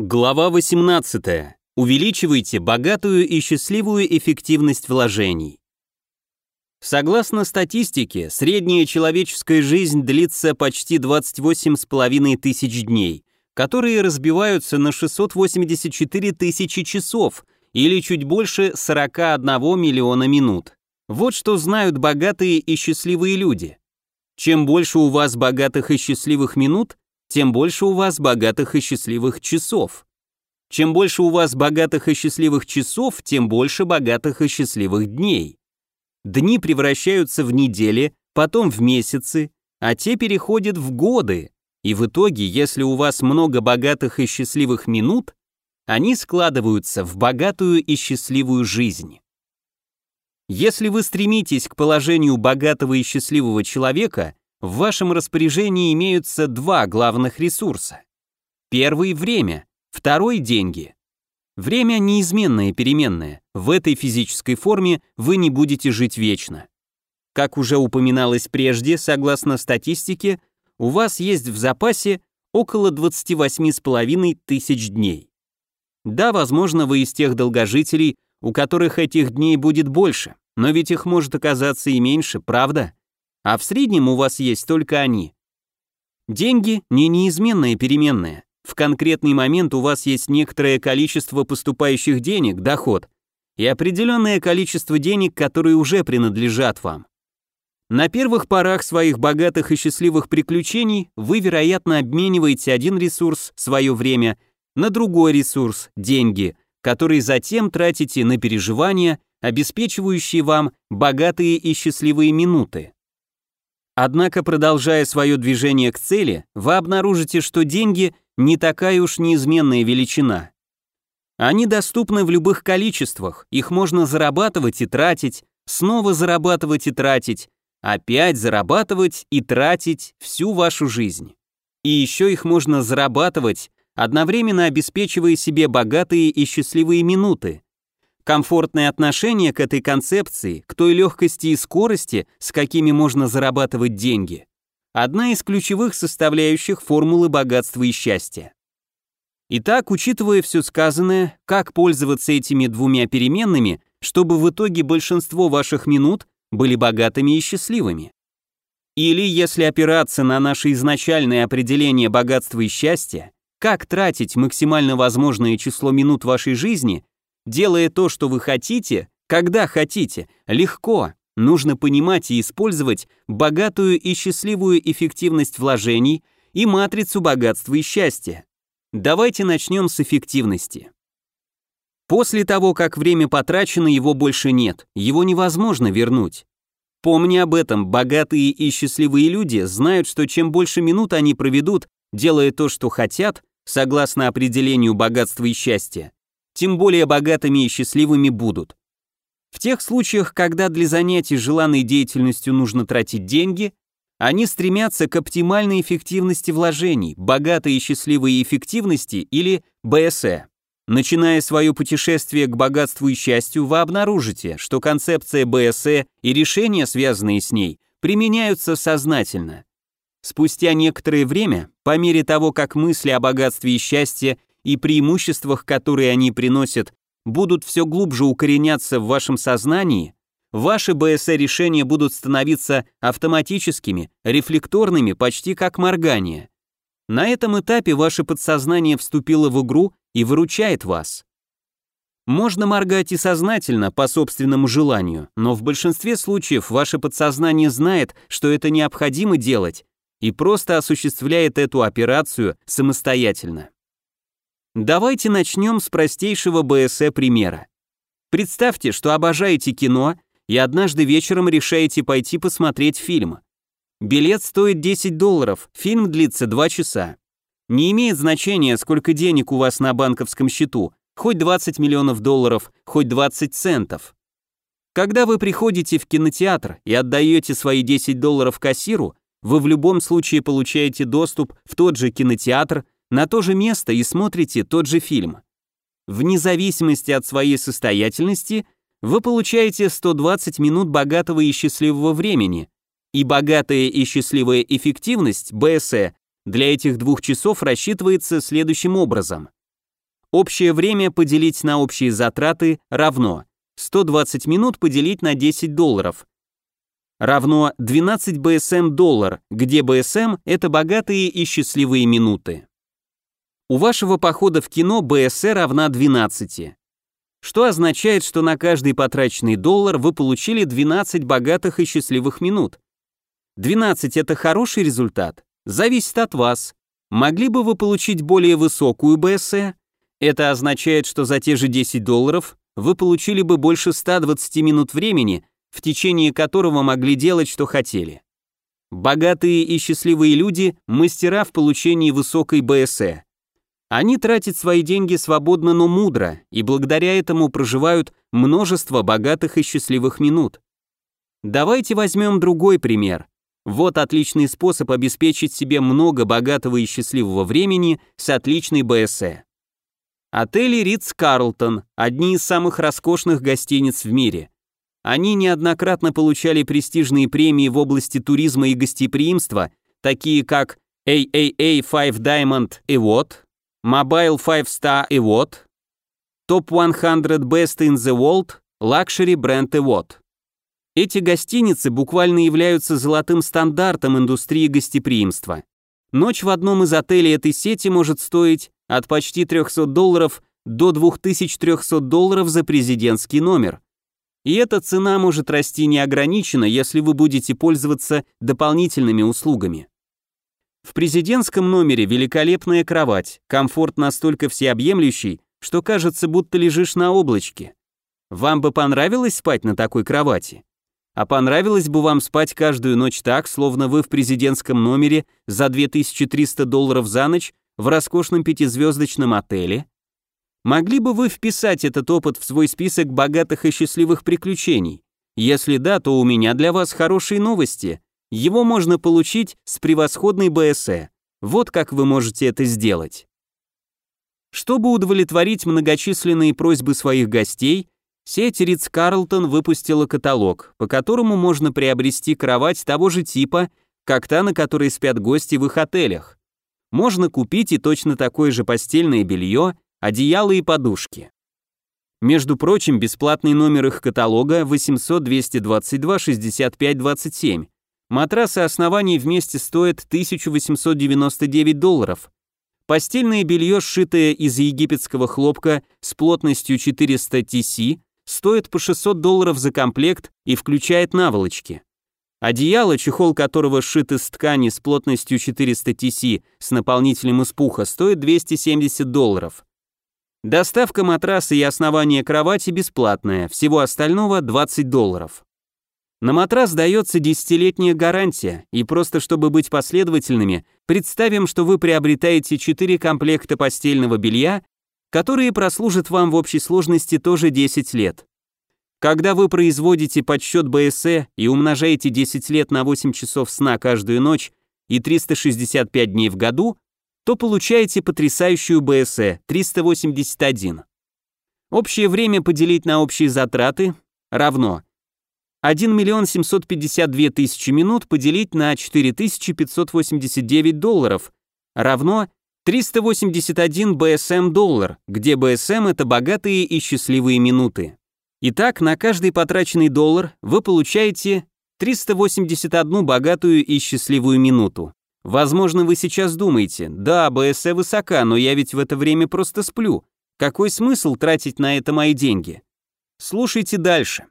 Глава 18. Увеличивайте богатую и счастливую эффективность вложений. Согласно статистике, средняя человеческая жизнь длится почти 28,5 тысяч дней, которые разбиваются на 684 тысячи часов или чуть больше 41 миллиона минут. Вот что знают богатые и счастливые люди. Чем больше у вас богатых и счастливых минут, тем больше у вас богатых и счастливых часов. Чем больше у вас богатых и счастливых часов, тем больше богатых и счастливых дней. Дни превращаются в недели, потом в месяцы, а те переходят в годы. И в итоге, если у вас много богатых и счастливых минут, они складываются в богатую и счастливую жизнь. Если вы стремитесь к положению богатого и счастливого человека, в вашем распоряжении имеются два главных ресурса. Первый – время, второй – деньги. Время – неизменное переменное. В этой физической форме вы не будете жить вечно. Как уже упоминалось прежде, согласно статистике, у вас есть в запасе около 28,5 тысяч дней. Да, возможно, вы из тех долгожителей, у которых этих дней будет больше, но ведь их может оказаться и меньше, правда? А в среднем у вас есть только они. Деньги не неизменная переменная. В конкретный момент у вас есть некоторое количество поступающих денег, доход, и определенное количество денег, которые уже принадлежат вам. На первых порах своих богатых и счастливых приключений вы, вероятно, обмениваете один ресурс, свое время, на другой ресурс, деньги, который затем тратите на переживания, обеспечивающие вам богатые и счастливые минуты. Однако, продолжая свое движение к цели, вы обнаружите, что деньги не такая уж неизменная величина. Они доступны в любых количествах, их можно зарабатывать и тратить, снова зарабатывать и тратить, опять зарабатывать и тратить всю вашу жизнь. И еще их можно зарабатывать, одновременно обеспечивая себе богатые и счастливые минуты, Комфортное отношение к этой концепции, к той легкости и скорости, с какими можно зарабатывать деньги, одна из ключевых составляющих формулы богатства и счастья. Итак, учитывая все сказанное, как пользоваться этими двумя переменными, чтобы в итоге большинство ваших минут были богатыми и счастливыми? Или, если опираться на наше изначальное определение богатства и счастья, как тратить максимально возможное число минут вашей жизни, делая то, что вы хотите, когда хотите, легко. Нужно понимать и использовать богатую и счастливую эффективность вложений и матрицу богатства и счастья. Давайте начнем с эффективности. После того, как время потрачено, его больше нет, его невозможно вернуть. Помни об этом, богатые и счастливые люди знают, что чем больше минут они проведут, делая то, что хотят, согласно определению богатства и счастья, тем более богатыми и счастливыми будут. В тех случаях, когда для занятий желанной деятельностью нужно тратить деньги, они стремятся к оптимальной эффективности вложений, богатой и счастливой эффективности или БСЭ. Начиная свое путешествие к богатству и счастью, вы обнаружите, что концепция БСЭ и решения, связанные с ней, применяются сознательно. Спустя некоторое время, по мере того, как мысли о богатстве и счастье и преимуществах, которые они приносят, будут все глубже укореняться в вашем сознании, ваши БСР-решения будут становиться автоматическими, рефлекторными, почти как моргание. На этом этапе ваше подсознание вступило в игру и выручает вас. Можно моргать и сознательно, по собственному желанию, но в большинстве случаев ваше подсознание знает, что это необходимо делать, и просто осуществляет эту операцию самостоятельно. Давайте начнем с простейшего БСЭ примера. Представьте, что обожаете кино и однажды вечером решаете пойти посмотреть фильм. Билет стоит 10 долларов, фильм длится 2 часа. Не имеет значения, сколько денег у вас на банковском счету, хоть 20 миллионов долларов, хоть 20 центов. Когда вы приходите в кинотеатр и отдаете свои 10 долларов кассиру, вы в любом случае получаете доступ в тот же кинотеатр на то же место и смотрите тот же фильм. Вне зависимости от своей состоятельности вы получаете 120 минут богатого и счастливого времени, и богатая и счастливая эффективность, БСЭ, для этих двух часов рассчитывается следующим образом. Общее время поделить на общие затраты равно 120 минут поделить на 10 долларов равно 12 BSM доллар, где BSM это богатые и счастливые минуты. У вашего похода в кино BSE равна 12. Что означает, что на каждый потраченный доллар вы получили 12 богатых и счастливых минут. 12 это хороший результат? Зависит от вас. Могли бы вы получить более высокую BSE? Это означает, что за те же 10 долларов вы получили бы больше 120 минут времени, в течение которого могли делать, что хотели. Богатые и счастливые люди – мастера в получении высокой БСЭ. Они тратят свои деньги свободно, но мудро, и благодаря этому проживают множество богатых и счастливых минут. Давайте возьмем другой пример. Вот отличный способ обеспечить себе много богатого и счастливого времени с отличной БСЭ. Отели Ридс-Карлтон – одни из самых роскошных гостиниц в мире. Они неоднократно получали престижные премии в области туризма и гостеприимства, такие как AAA 5 Diamond Award, Mobile 5 Star Award, Top 100 Best in the World, Luxury Brand Award. Эти гостиницы буквально являются золотым стандартом индустрии гостеприимства. Ночь в одном из отелей этой сети может стоить от почти 300 долларов до 2300 долларов за президентский номер. И эта цена может расти неограниченно, если вы будете пользоваться дополнительными услугами. В президентском номере великолепная кровать, комфорт настолько всеобъемлющий, что кажется, будто лежишь на облачке. Вам бы понравилось спать на такой кровати? А понравилось бы вам спать каждую ночь так, словно вы в президентском номере за 2300 долларов за ночь в роскошном пятизвездочном отеле? Могли бы вы вписать этот опыт в свой список богатых и счастливых приключений? Если да, то у меня для вас хорошие новости. Его можно получить с превосходной БСЭ. Вот как вы можете это сделать. Чтобы удовлетворить многочисленные просьбы своих гостей, сеть Ридс Карлтон выпустила каталог, по которому можно приобрести кровать того же типа, как та, на которой спят гости в их отелях можно купить и точно такое же постельное белье, одеяло и подушки. Между прочим, бесплатный номер их каталога 800 222 65 27. Матрасы оснований вместе стоят 1899 долларов. Постельное белье, сшитое из египетского хлопка с плотностью 400 TC, стоит по 600 долларов за комплект и включает наволочки. Одеяло, чехол которого сшит из ткани с плотностью 400 TC с наполнителем из пуха, стоит 270 долларов. Доставка матраса и основания кровати бесплатная, всего остального 20 долларов. На матрас дается десятилетняя гарантия, и просто чтобы быть последовательными, представим, что вы приобретаете 4 комплекта постельного белья, которые прослужат вам в общей сложности тоже 10 лет. Когда вы производите подсчет БСЭ и умножаете 10 лет на 8 часов сна каждую ночь и 365 дней в году, то получаете потрясающую БСЭ 381. Общее время поделить на общие затраты равно 1 миллион 752 тысячи минут поделить на 4589 долларов равно 381 БСМ доллар, где БСМ это богатые и счастливые минуты. Итак, на каждый потраченный доллар вы получаете 381 богатую и счастливую минуту. Возможно, вы сейчас думаете, да, БСЭ высока, но я ведь в это время просто сплю. Какой смысл тратить на это мои деньги? Слушайте дальше.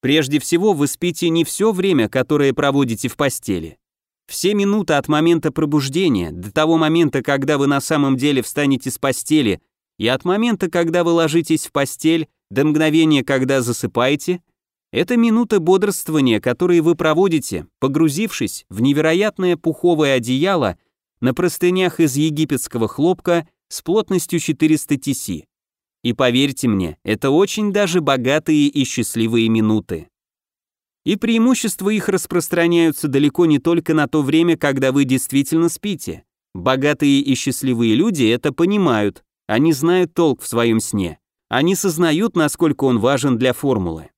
Прежде всего, вы спите не все время, которое проводите в постели. Все минуты от момента пробуждения до того момента, когда вы на самом деле встанете с постели, и от момента, когда вы ложитесь в постель, до мгновения, когда засыпаете, это минута бодрствования, которые вы проводите, погрузившись в невероятное пуховое одеяло на простынях из египетского хлопка с плотностью 400 TC. И поверьте мне, это очень даже богатые и счастливые минуты. И преимущества их распространяются далеко не только на то время, когда вы действительно спите. Богатые и счастливые люди это понимают, они знают толк в своем сне. Они сознают, насколько он важен для формулы.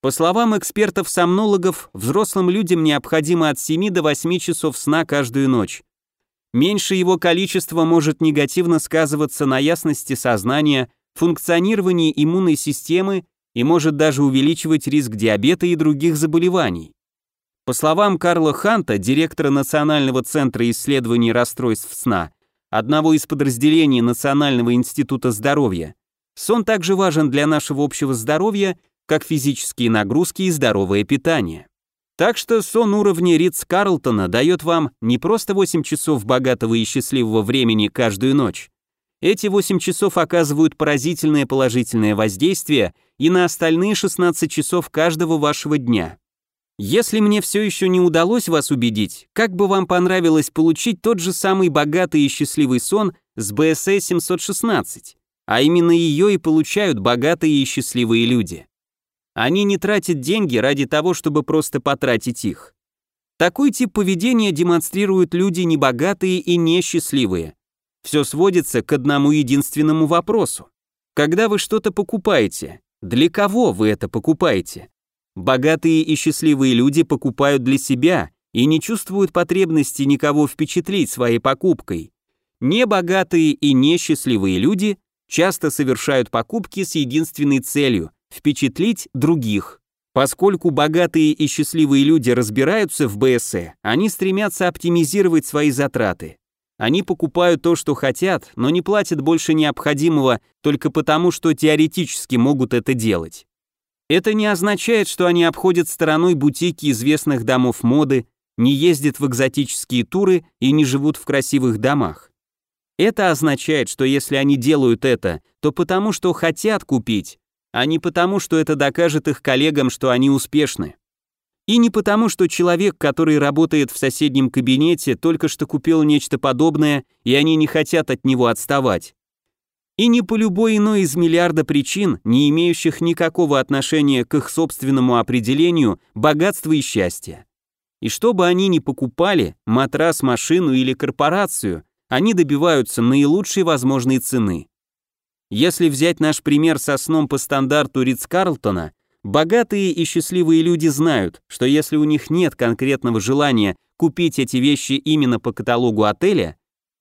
По словам экспертов-сомнологов, взрослым людям необходимо от 7 до 8 часов сна каждую ночь. меньше его количество может негативно сказываться на ясности сознания, функционировании иммунной системы и может даже увеличивать риск диабета и других заболеваний. По словам Карла Ханта, директора Национального центра исследований расстройств сна, одного из подразделений Национального института здоровья, сон также важен для нашего общего здоровья, как физические нагрузки и здоровое питание. Так что сон уровня Ридс Карлтона дает вам не просто 8 часов богатого и счастливого времени каждую ночь. Эти 8 часов оказывают поразительное положительное воздействие и на остальные 16 часов каждого вашего дня. Если мне все еще не удалось вас убедить, как бы вам понравилось получить тот же самый богатый и счастливый сон с BSA 716, а именно ее и получают богатые и счастливые люди. Они не тратят деньги ради того, чтобы просто потратить их. Такой тип поведения демонстрируют люди небогатые и несчастливые. Все сводится к одному единственному вопросу. Когда вы что-то покупаете, для кого вы это покупаете? Богатые и счастливые люди покупают для себя и не чувствуют потребности никого впечатлить своей покупкой. Небогатые и несчастливые люди часто совершают покупки с единственной целью впечатлить других. Поскольку богатые и счастливые люди разбираются в БСЭ, они стремятся оптимизировать свои затраты. Они покупают то, что хотят, но не платят больше необходимого только потому, что теоретически могут это делать. Это не означает, что они обходят стороной бутики известных домов моды, не ездят в экзотические туры и не живут в красивых домах. Это означает, что если они делают это, то потому, что хотят купить, а не потому, что это докажет их коллегам, что они успешны. И не потому, что человек, который работает в соседнем кабинете, только что купил нечто подобное, и они не хотят от него отставать. И не по любой иной из миллиарда причин, не имеющих никакого отношения к их собственному определению богатства и счастья. И что бы они ни покупали, матрас, машину или корпорацию, они добиваются наилучшей возможной цены. Если взять наш пример со сном по стандарту Ридс-Карлтона, богатые и счастливые люди знают, что если у них нет конкретного желания купить эти вещи именно по каталогу отеля,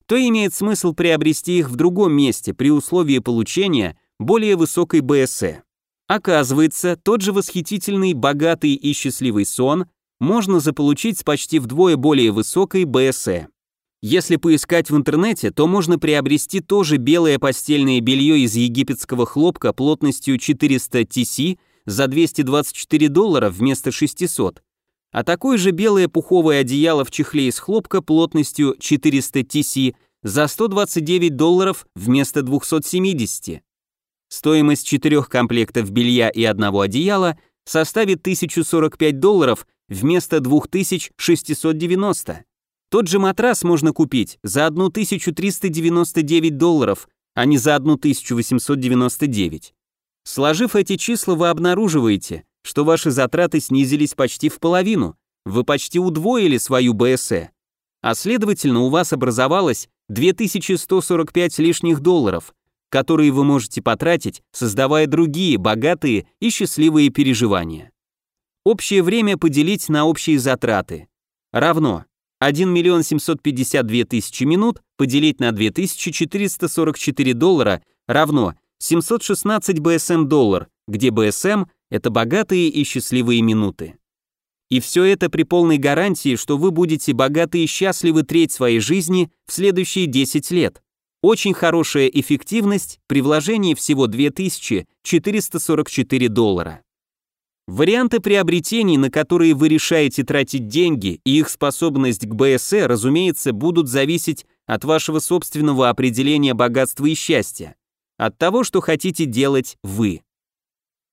то имеет смысл приобрести их в другом месте при условии получения более высокой БСЭ. Оказывается, тот же восхитительный, богатый и счастливый сон можно заполучить с почти вдвое более высокой БСЭ. Если поискать в интернете, то можно приобрести тоже белое постельное белье из египетского хлопка плотностью 400 TC за 224 доллара вместо 600, а такое же белое пуховое одеяло в чехле из хлопка плотностью 400 TC за 129 долларов вместо 270. Стоимость четырех комплектов белья и одного одеяла составит 1045 долларов вместо 2690. Тот же матрас можно купить за 1399 долларов, а не за 1899. Сложив эти числа, вы обнаруживаете, что ваши затраты снизились почти в половину, вы почти удвоили свою БСЭ, а следовательно у вас образовалось 2145 лишних долларов, которые вы можете потратить, создавая другие богатые и счастливые переживания. Общее время поделить на общие затраты. Равно 1 миллион 752 тысячи минут поделить на 2444 доллара равно 716 БСМ доллар, где БСМ – это богатые и счастливые минуты. И все это при полной гарантии, что вы будете богаты и счастливы треть своей жизни в следующие 10 лет. Очень хорошая эффективность при вложении всего 2444 доллара. Варианты приобретений, на которые вы решаете тратить деньги, и их способность к БСЭ, разумеется, будут зависеть от вашего собственного определения богатства и счастья, от того, что хотите делать вы.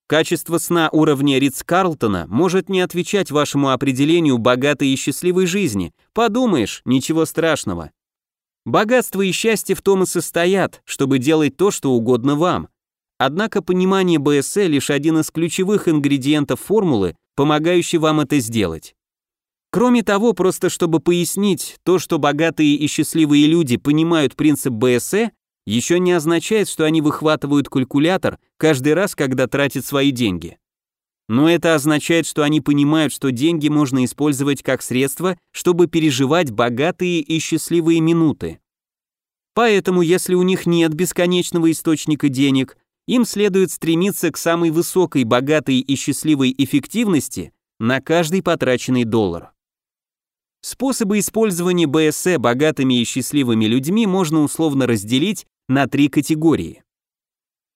Качество сна уровня Ридс-Карлтона может не отвечать вашему определению богатой и счастливой жизни. Подумаешь, ничего страшного. Богатство и счастье в том и состоят, чтобы делать то, что угодно вам, Однако понимание БСЭ лишь один из ключевых ингредиентов формулы, помогающий вам это сделать. Кроме того, просто чтобы пояснить, то, что богатые и счастливые люди понимают принцип БСЭ, еще не означает, что они выхватывают калькулятор каждый раз, когда тратят свои деньги. но это означает, что они понимают, что деньги можно использовать как средство, чтобы переживать богатые и счастливые минуты. Поэтому, если у них нет бесконечного источника денег, им следует стремиться к самой высокой, богатой и счастливой эффективности на каждый потраченный доллар. Способы использования БСЭ богатыми и счастливыми людьми можно условно разделить на три категории.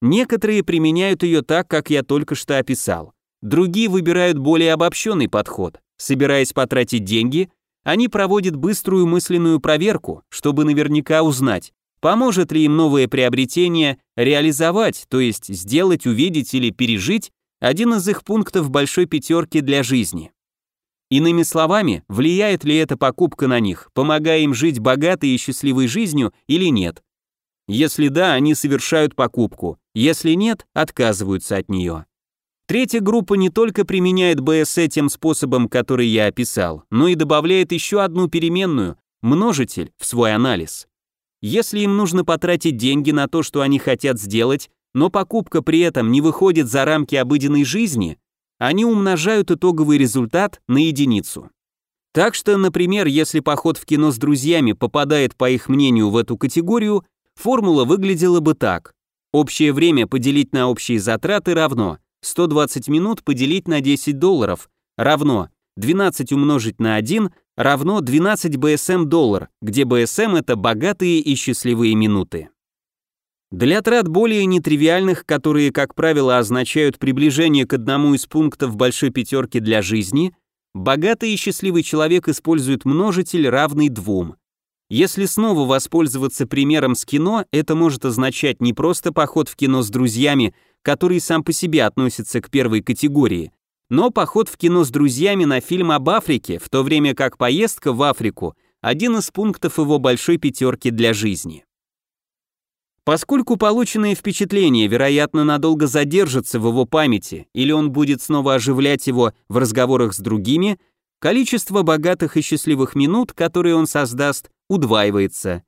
Некоторые применяют ее так, как я только что описал. Другие выбирают более обобщенный подход. Собираясь потратить деньги, они проводят быструю мысленную проверку, чтобы наверняка узнать, поможет ли им новое приобретение реализовать, то есть сделать, увидеть или пережить один из их пунктов большой пятерки для жизни. Иными словами, влияет ли эта покупка на них, помогая им жить богатой и счастливой жизнью или нет. Если да, они совершают покупку, если нет, отказываются от нее. Третья группа не только применяет БСЭ тем способом, который я описал, но и добавляет еще одну переменную, множитель, в свой анализ. Если им нужно потратить деньги на то, что они хотят сделать, но покупка при этом не выходит за рамки обыденной жизни, они умножают итоговый результат на единицу. Так что, например, если поход в кино с друзьями попадает, по их мнению, в эту категорию, формула выглядела бы так. Общее время поделить на общие затраты равно 120 минут поделить на 10 долларов равно 12 умножить на 1 равно 12 BSM доллар, где BSM это богатые и счастливые минуты. Для трат более нетривиальных, которые, как правило, означают приближение к одному из пунктов большой пятерки для жизни, богатый и счастливый человек использует множитель, равный двум. Если снова воспользоваться примером с кино, это может означать не просто поход в кино с друзьями, который сам по себе относится к первой категории, но поход в кино с друзьями на фильм об Африке, в то время как поездка в Африку – один из пунктов его большой пятерки для жизни. Поскольку полученное впечатление, вероятно, надолго задержится в его памяти, или он будет снова оживлять его в разговорах с другими, количество богатых и счастливых минут, которые он создаст, удваивается.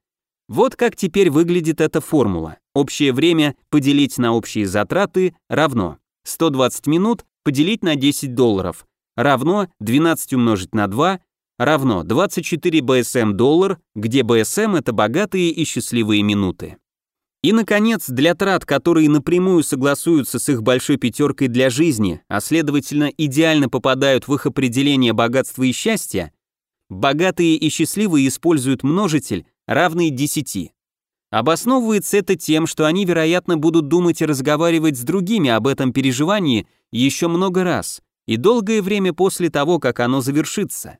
Вот как теперь выглядит эта формула. Общее время поделить на общие затраты равно 120 минут поделить на 10 долларов равно 12 умножить на 2 равно 24 BSM доллар, где BSM это богатые и счастливые минуты. И, наконец, для трат, которые напрямую согласуются с их большой пятеркой для жизни, а следовательно идеально попадают в их определение богатства и счастья, богатые и счастливые используют множитель, равный 10. Обосновывается это тем, что они, вероятно, будут думать и разговаривать с другими об этом переживании еще много раз, и долгое время после того, как оно завершится.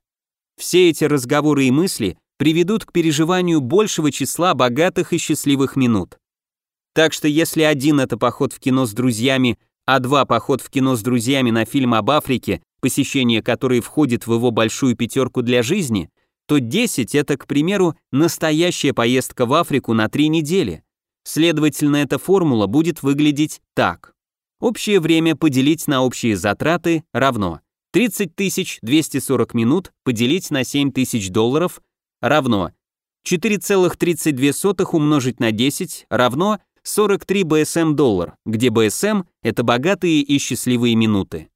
Все эти разговоры и мысли приведут к переживанию большего числа богатых и счастливых минут. Так что если один это поход в кино с друзьями, а два поход в кино с друзьями на фильм об Африке, посещение которой входит в его большую пятерку для жизни, то 10 это, к примеру, настоящая поездка в Африку на три недели. Следовательно, эта формула будет выглядеть так. Общее время поделить на общие затраты равно 30 240 минут поделить на 7 тысяч долларов равно 4,32 умножить на 10 равно 43 BSM доллар, где BSM – это богатые и счастливые минуты.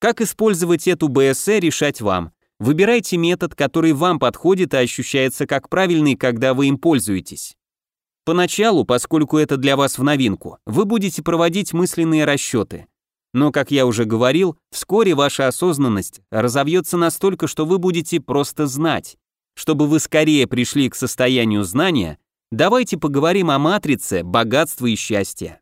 Как использовать эту BSE решать вам. Выбирайте метод, который вам подходит и ощущается как правильный, когда вы им пользуетесь. Поначалу, поскольку это для вас в новинку, вы будете проводить мысленные расчеты. Но, как я уже говорил, вскоре ваша осознанность разовьется настолько, что вы будете просто знать. Чтобы вы скорее пришли к состоянию знания, Давайте поговорим о матрице богатства и счастья.